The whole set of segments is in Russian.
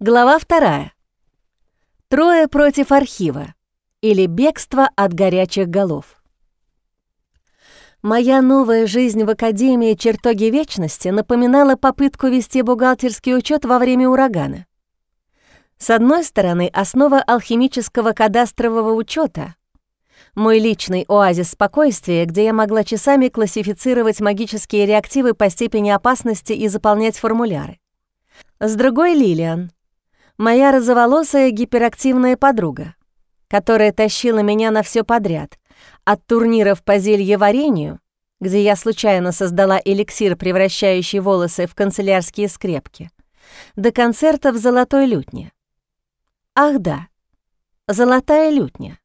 Глава вторая. Трое против архива или бегство от горячих голов. Моя новая жизнь в Академии чертоги вечности напоминала попытку вести бухгалтерский учет во время урагана. С одной стороны, основа алхимического кадастрового учета, мой личный оазис спокойствия, где я могла часами классифицировать магические реактивы по степени опасности и заполнять формуляры. С другой — Лилиан, моя розоволосая гиперактивная подруга, которая тащила меня на все подряд, от турниров по зельеварению, где я случайно создала эликсир, превращающий волосы в канцелярские скрепки, до концерта в «Золотой лютне». Ах да, «Золотая лютня»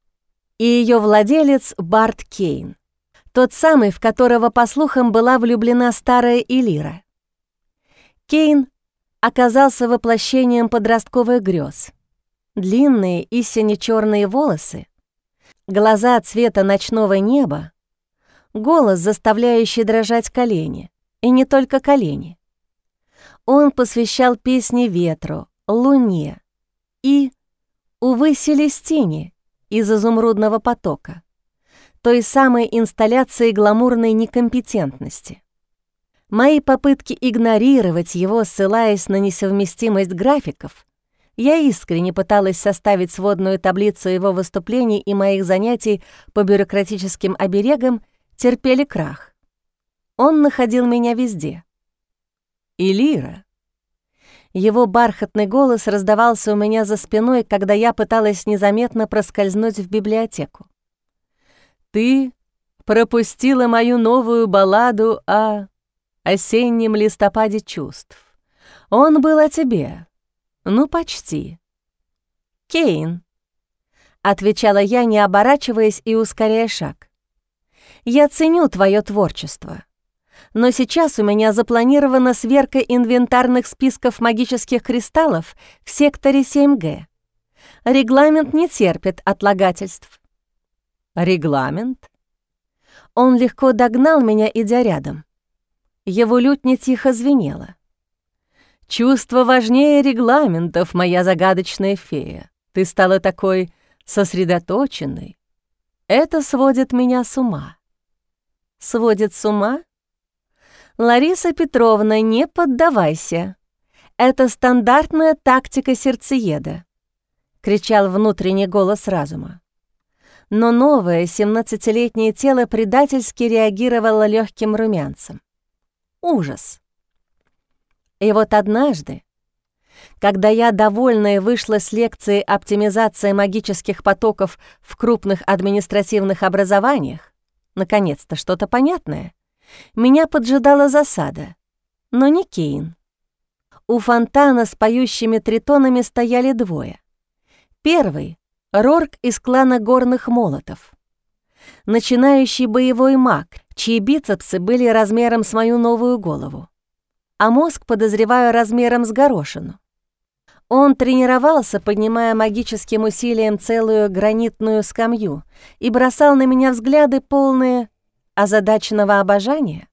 и ее владелец Барт Кейн, тот самый, в которого, по слухам, была влюблена старая Элира. Кейн оказался воплощением подростковых грез. Длинные и сине-черные волосы, глаза цвета ночного неба, голос, заставляющий дрожать колени, и не только колени. Он посвящал песни ветру, луне и, увы, Селестине из «Изумрудного потока», той самой инсталляции гламурной некомпетентности. Мои попытки игнорировать его, ссылаясь на несовместимость графиков, я искренне пыталась составить сводную таблицу его выступлений и моих занятий по бюрократическим оберегам, терпели крах. Он находил меня везде. И Лира. Его бархатный голос раздавался у меня за спиной, когда я пыталась незаметно проскользнуть в библиотеку. «Ты пропустила мою новую балладу о осеннем листопаде чувств. Он был о тебе. Ну, почти». «Кейн», — отвечала я, не оборачиваясь и ускоряя шаг. Я ценю твое творчество. Но сейчас у меня запланирована сверка инвентарных списков магических кристаллов в секторе 7Г. Регламент не терпит отлагательств. Регламент? Он легко догнал меня, идя рядом. Его лютня тихо звенела. «Чувство важнее регламентов, моя загадочная фея. Ты стала такой сосредоточенной. Это сводит меня с ума» сводит с ума? Лариса Петровна, не поддавайся. Это стандартная тактика сердцееда, кричал внутренний голос разума. Но новое семнадцатилетнее тело предательски реагировало легким румянцем. Ужас. И вот однажды, когда я, довольная, вышла с лекции оптимизации магических потоков в крупных административных образованиях, Наконец-то что-то понятное. Меня поджидала засада, но не Кейн. У фонтана с поющими тритонами стояли двое. Первый — Рорк из клана горных молотов. Начинающий боевой маг, чьи бицепсы были размером с мою новую голову, а мозг, подозреваю, размером с горошину. Он тренировался, поднимая магическим усилием целую гранитную скамью и бросал на меня взгляды, полные озадаченного обожания.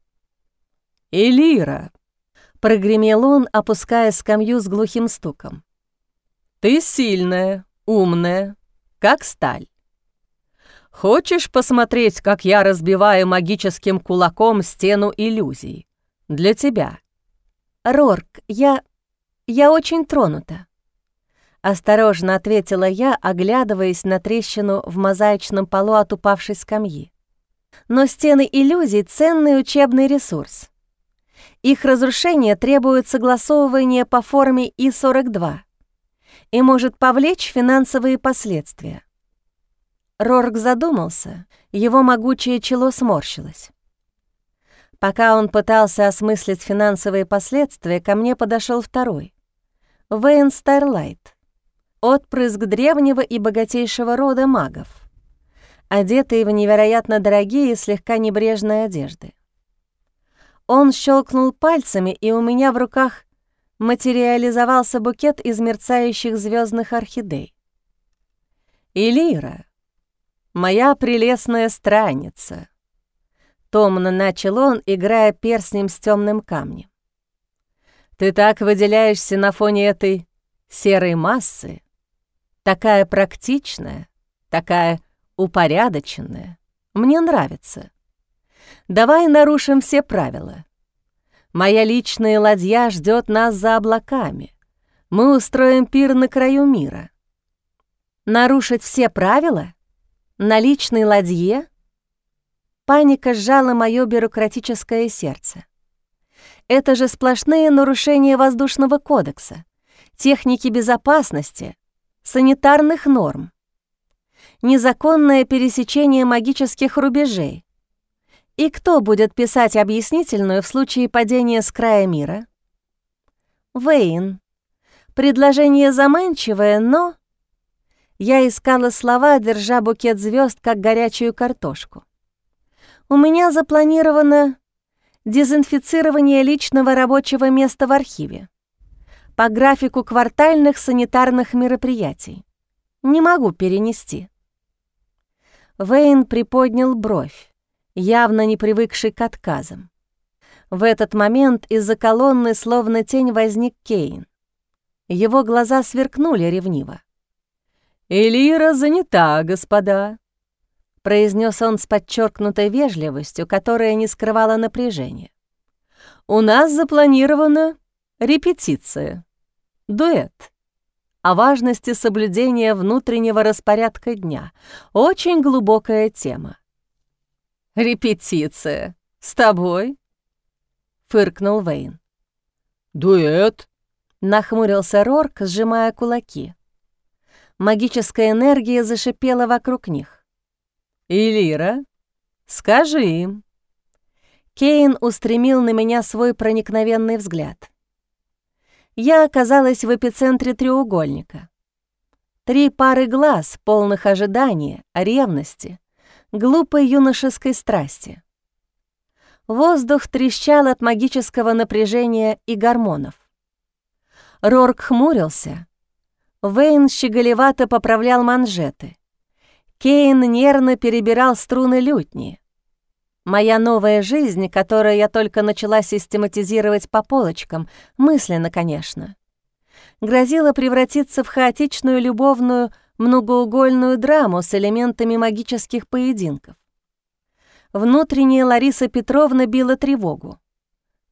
«Элира!» — прогремел он, опуская скамью с глухим стуком. «Ты сильная, умная, как сталь. Хочешь посмотреть, как я разбиваю магическим кулаком стену иллюзий? Для тебя». «Рорк, я...» «Я очень тронута», — осторожно ответила я, оглядываясь на трещину в мозаичном полу от упавшей скамьи. «Но стены иллюзий — ценный учебный ресурс. Их разрушение требует согласовывания по форме И-42 и может повлечь финансовые последствия». Рорк задумался, его могучее чело сморщилось. Пока он пытался осмыслить финансовые последствия, ко мне подошел второй. Вейн Старлайт, отпрыск древнего и богатейшего рода магов, одетый в невероятно дорогие и слегка небрежные одежды. Он щелкнул пальцами, и у меня в руках материализовался букет из мерцающих звездных орхидей. «Илира, моя прелестная странница», — томно начал он, играя перстнем с темным камнем. Ты так выделяешься на фоне этой серой массы, такая практичная, такая упорядоченная, мне нравится. Давай нарушим все правила. Моя личная ладья ждет нас за облаками. Мы устроим пир на краю мира. Нарушить все правила? На личной ладье? Паника сжала мое бюрократическое сердце. Это же сплошные нарушения воздушного кодекса, техники безопасности, санитарных норм. Незаконное пересечение магических рубежей. И кто будет писать объяснительную в случае падения с края мира? Вейн. Предложение заманчивое, но... Я искала слова, держа букет звезд как горячую картошку. У меня запланировано дезинфицирование личного рабочего места в архиве по графику квартальных санитарных мероприятий. Не могу перенести. Вейн приподнял бровь, явно не привыкший к отказам. В этот момент из-за колонны словно тень возник Кейн. Его глаза сверкнули ревниво. «Элира занята, господа», — произнес он с подчеркнутой вежливостью, которая не скрывала напряжения. «У нас запланирована репетиция, дуэт о важности соблюдения внутреннего распорядка дня. Очень глубокая тема». «Репетиция. С тобой?» — фыркнул Вейн. «Дуэт?» — нахмурился Рорк, сжимая кулаки. Магическая энергия зашипела вокруг них. «Илира, скажи им». Кейн устремил на меня свой проникновенный взгляд. Я оказалась в эпицентре треугольника. Три пары глаз, полных ожидания, ревности, глупой юношеской страсти. Воздух трещал от магического напряжения и гормонов. Рорк хмурился, Вейн щеголевато поправлял манжеты. Кейн нервно перебирал струны лютни. Моя новая жизнь, которую я только начала систематизировать по полочкам, мысленно, конечно, грозила превратиться в хаотичную любовную многоугольную драму с элементами магических поединков. Внутренняя Лариса Петровна била тревогу.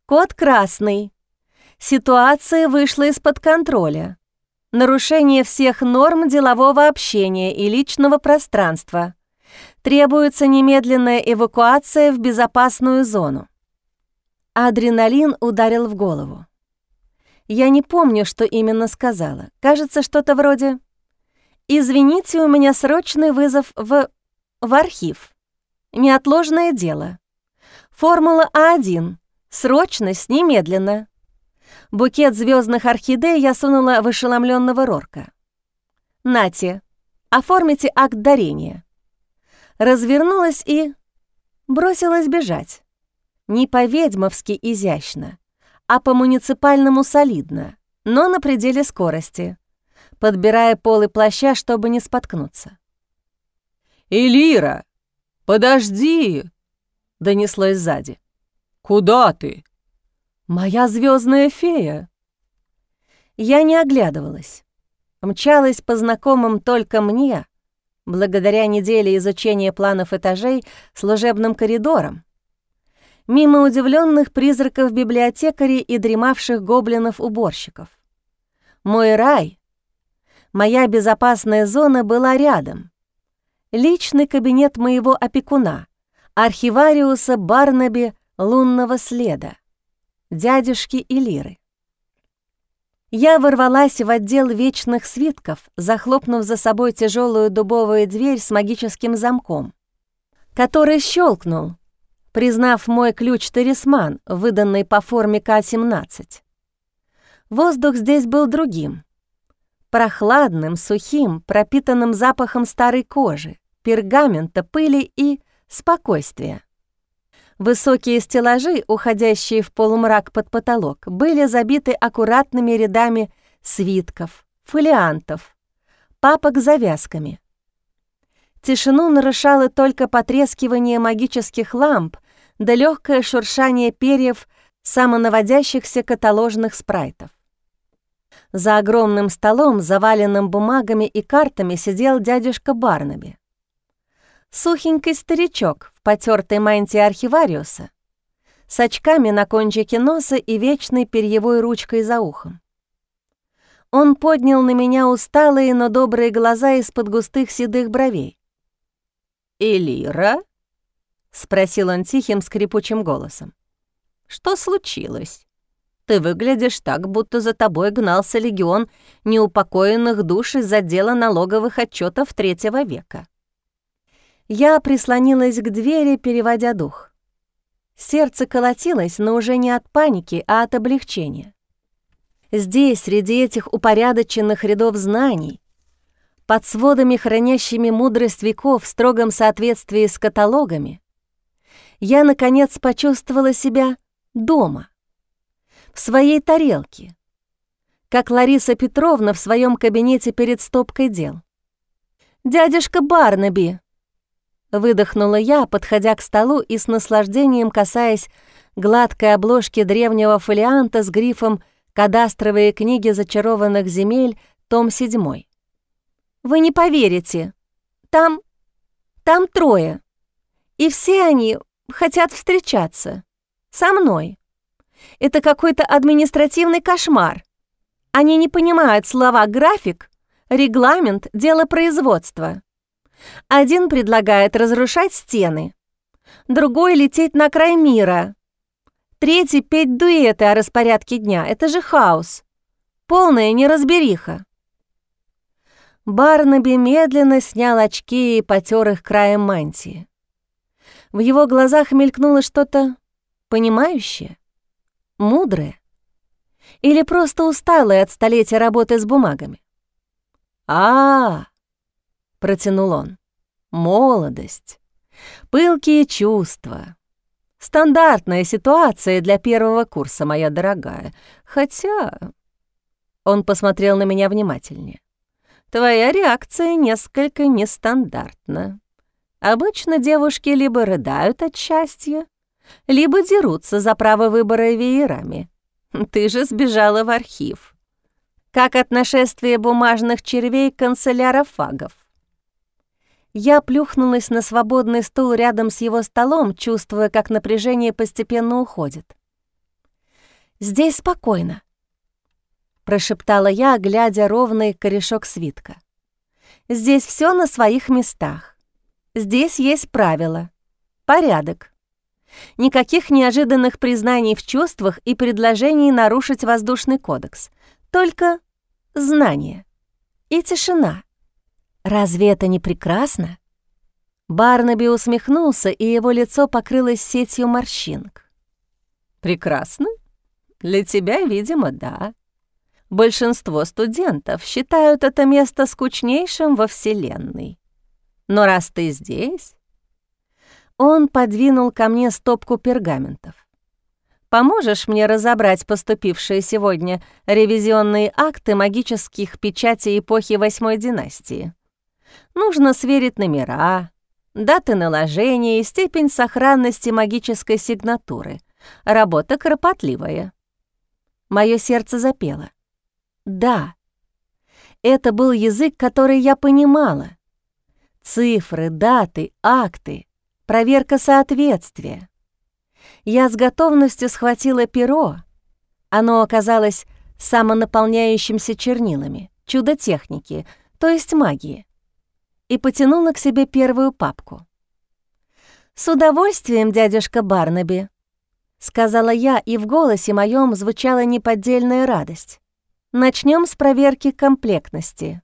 «Кот красный. Ситуация вышла из-под контроля нарушение всех норм делового общения и личного пространства. Требуется немедленная эвакуация в безопасную зону. Адреналин ударил в голову. Я не помню, что именно сказала. Кажется, что-то вроде «Извините, у меня срочный вызов в... в архив. Неотложное дело. Формула А1. Срочность немедленно». Букет звездных орхидей я сунула в ошеломленного Рорка. «Нате, оформите акт дарения». Развернулась и... бросилась бежать. Не по-ведьмовски изящно, а по-муниципальному солидно, но на пределе скорости, подбирая полы плаща, чтобы не споткнуться. «Элира, подожди!» — донеслось сзади. «Куда ты?» «Моя звездная фея!» Я не оглядывалась. Мчалась по знакомым только мне, благодаря неделе изучения планов этажей, служебным коридорам. Мимо удивленных призраков библиотекарей и дремавших гоблинов-уборщиков. Мой рай, моя безопасная зона была рядом. Личный кабинет моего опекуна, архивариуса Барнаби лунного следа дядюшки и Лиры. Я ворвалась в отдел вечных свитков, захлопнув за собой тяжелую дубовую дверь с магическим замком, который щелкнул, признав мой ключ-талисман, выданный по форме К-17. Воздух здесь был другим. Прохладным, сухим, пропитанным запахом старой кожи, пергамента, пыли и спокойствия. Высокие стеллажи, уходящие в полумрак под потолок, были забиты аккуратными рядами свитков, фолиантов, папок с завязками. Тишину нарушало только потрескивание магических ламп да легкое шуршание перьев самонаводящихся каталожных спрайтов. За огромным столом, заваленным бумагами и картами, сидел дядюшка Барнаби. Сухенький старичок в потертой мантии архивариуса, с очками на кончике носа и вечной перьевой ручкой за ухом. Он поднял на меня усталые, но добрые глаза из-под густых седых бровей. «Элира?» — спросил он тихим скрипучим голосом. «Что случилось? Ты выглядишь так, будто за тобой гнался легион неупокоенных душ из отдела налоговых отчетов третьего века». Я прислонилась к двери, переводя дух. Сердце колотилось, но уже не от паники, а от облегчения. Здесь, среди этих упорядоченных рядов знаний, под сводами, хранящими мудрость веков в строгом соответствии с каталогами, я, наконец, почувствовала себя дома, в своей тарелке, как Лариса Петровна в своем кабинете перед стопкой дел. «Дядюшка Барнаби!» — выдохнула я, подходя к столу и с наслаждением касаясь гладкой обложки древнего фолианта с грифом «Дядюшка Кадастровые книги зачарованных земель, том 7. Вы не поверите. Там... там трое. И все они хотят встречаться. Со мной. Это какой-то административный кошмар. Они не понимают слова «график», «регламент», «дело производства». Один предлагает разрушать стены, другой — лететь на край мира, Третий — петь дуэты о распорядке дня. Это же хаос. Полная неразбериха. Барнаби медленно снял очки и потер их краем мантии. В его глазах мелькнуло что-то понимающее, мудрое или просто усталое от столетия работы с бумагами. а, -а, -а протянул он, — молодость, пылкие чувства, Стандартная ситуация для первого курса, моя дорогая. Хотя...» Он посмотрел на меня внимательнее. «Твоя реакция несколько нестандартна. Обычно девушки либо рыдают от счастья, либо дерутся за право выбора веерами. Ты же сбежала в архив. Как от нашествия бумажных червей канцеляра фагов. Я плюхнулась на свободный стул рядом с его столом, чувствуя, как напряжение постепенно уходит. «Здесь спокойно», — прошептала я, глядя ровный корешок свитка. «Здесь все на своих местах. Здесь есть правила, порядок. Никаких неожиданных признаний в чувствах и предложений нарушить воздушный кодекс. Только знание и тишина. Разве это не прекрасно? Барнаби усмехнулся, и его лицо покрылось сетью морщинок. «Прекрасно? Для тебя, видимо, да. Большинство студентов считают это место скучнейшим во Вселенной. Но раз ты здесь...» Он подвинул ко мне стопку пергаментов. «Поможешь мне разобрать поступившие сегодня ревизионные акты магических печатей эпохи Восьмой династии?» Нужно сверить номера, даты наложения и степень сохранности магической сигнатуры. Работа кропотливая. Мое сердце запело. Да, это был язык, который я понимала. Цифры, даты, акты, проверка соответствия. Я с готовностью схватила перо. Оно оказалось самонаполняющимся чернилами, чудо техники, то есть магии и потянула к себе первую папку. «С удовольствием, дядюшка Барнаби», — сказала я, и в голосе моем звучала неподдельная радость. Начнем с проверки комплектности.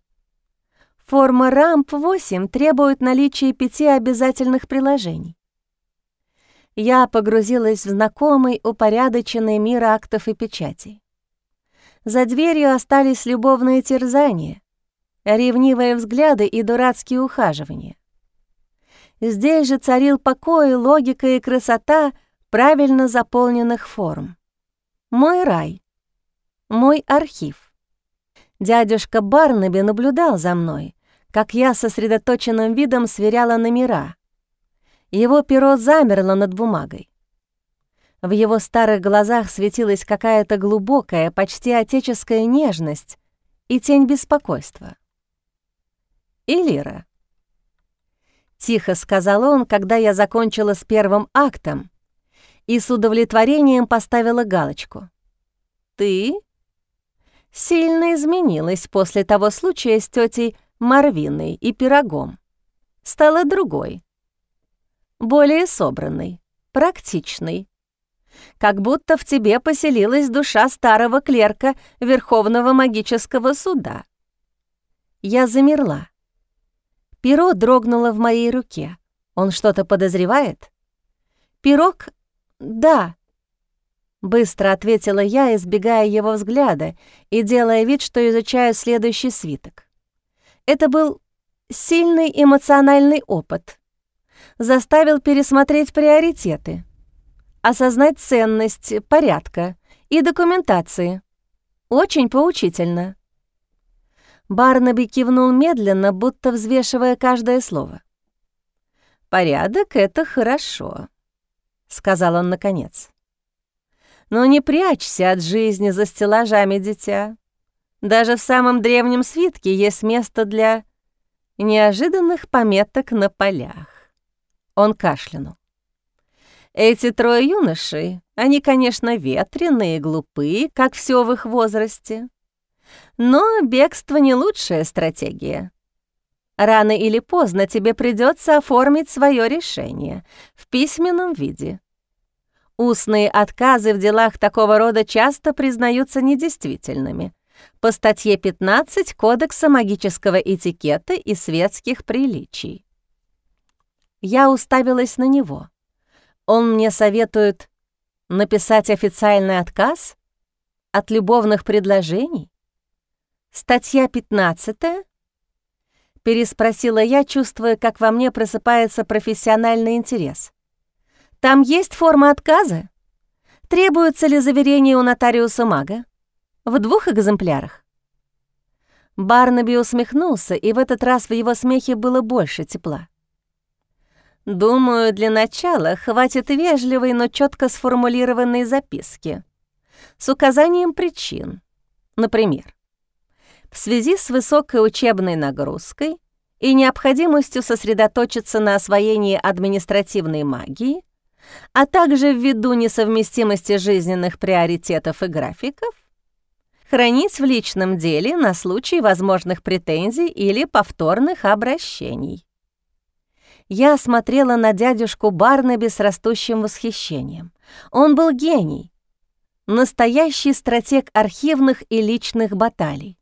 Форма РАМП-8 требует наличия пяти обязательных приложений. Я погрузилась в знакомый, упорядоченный мир актов и печатей. За дверью остались любовные терзания, ревнивые взгляды и дурацкие ухаживания. Здесь же царил покой, логика и красота правильно заполненных форм. Мой рай, мой архив. Дядюшка Барнаби наблюдал за мной, как я сосредоточенным видом сверяла номера. Его перо замерло над бумагой. В его старых глазах светилась какая-то глубокая, почти отеческая нежность и тень беспокойства. «Элира», — тихо сказал он, когда я закончила с первым актом и с удовлетворением поставила галочку. «Ты сильно изменилась после того случая с тетей Марвиной и пирогом. Стала другой, более собранной, практичной, как будто в тебе поселилась душа старого клерка Верховного магического суда. Я замерла. Перо дрогнуло в моей руке. Он что-то подозревает? Пирог? Да. Быстро ответила я, избегая его взгляда и делая вид, что изучаю следующий свиток. Это был сильный эмоциональный опыт. Заставил пересмотреть приоритеты — осознать ценность порядка и документации. Очень поучительно. Барнаби кивнул медленно, будто взвешивая каждое слово. «Порядок — это хорошо», — сказал он наконец. «Но не прячься от жизни за стеллажами, дитя. Даже в самом древнем свитке есть место для неожиданных пометок на полях». Он кашлянул. Эти трое юношей, они, конечно, ветреные и глупые, как все в их возрасте. Но бегство не лучшая стратегия. Рано или поздно тебе придется оформить свое решение в письменном виде. Устные отказы в делах такого рода часто признаются недействительными по статье 15 Кодекса магического этикета и светских приличий. Я уставилась на него. Он мне советует написать официальный отказ от любовных предложений? Статья 15 Переспросила я, чувствуя, как во мне просыпается профессиональный интерес. Там есть форма отказа? Требуется ли заверение у нотариуса мага? В двух экземплярах? Барнаби усмехнулся, и в этот раз в его смехе было больше тепла. Думаю, для начала хватит вежливой, но четко сформулированной записки с указанием причин. Например, в связи с высокой учебной нагрузкой и необходимостью сосредоточиться на освоении административной магии, а также ввиду несовместимости жизненных приоритетов и графиков, хранить в личном деле на случай возможных претензий или повторных обращений. Я смотрела на дядюшку Барнаби с растущим восхищением. Он был гений, настоящий стратег архивных и личных баталий.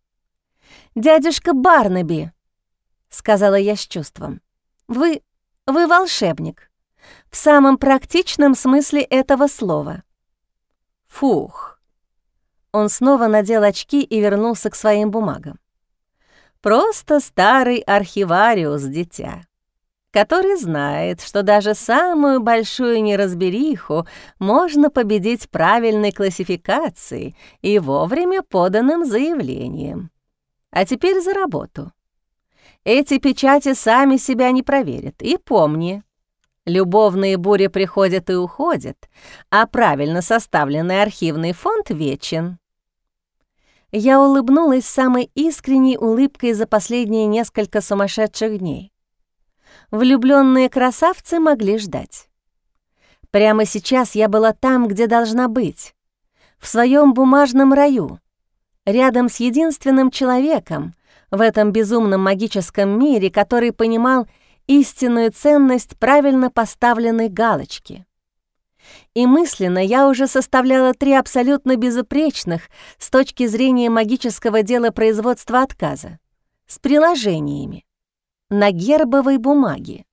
«Дядюшка Барнаби», — сказала я с чувством, — «вы... вы волшебник. В самом практичном смысле этого слова». «Фух». Он снова надел очки и вернулся к своим бумагам. «Просто старый архивариус, дитя который знает, что даже самую большую неразбериху можно победить правильной классификацией и вовремя поданным заявлением. А теперь за работу. Эти печати сами себя не проверят. И помни, любовные бури приходят и уходят, а правильно составленный архивный фонд вечен. Я улыбнулась самой искренней улыбкой за последние несколько сумасшедших дней влюбленные красавцы могли ждать. Прямо сейчас я была там, где должна быть, в своем бумажном раю, рядом с единственным человеком в этом безумном магическом мире, который понимал истинную ценность правильно поставленной галочки. И мысленно я уже составляла три абсолютно безупречных с точки зрения магического дела производства отказа с приложениями на гербовой бумаге.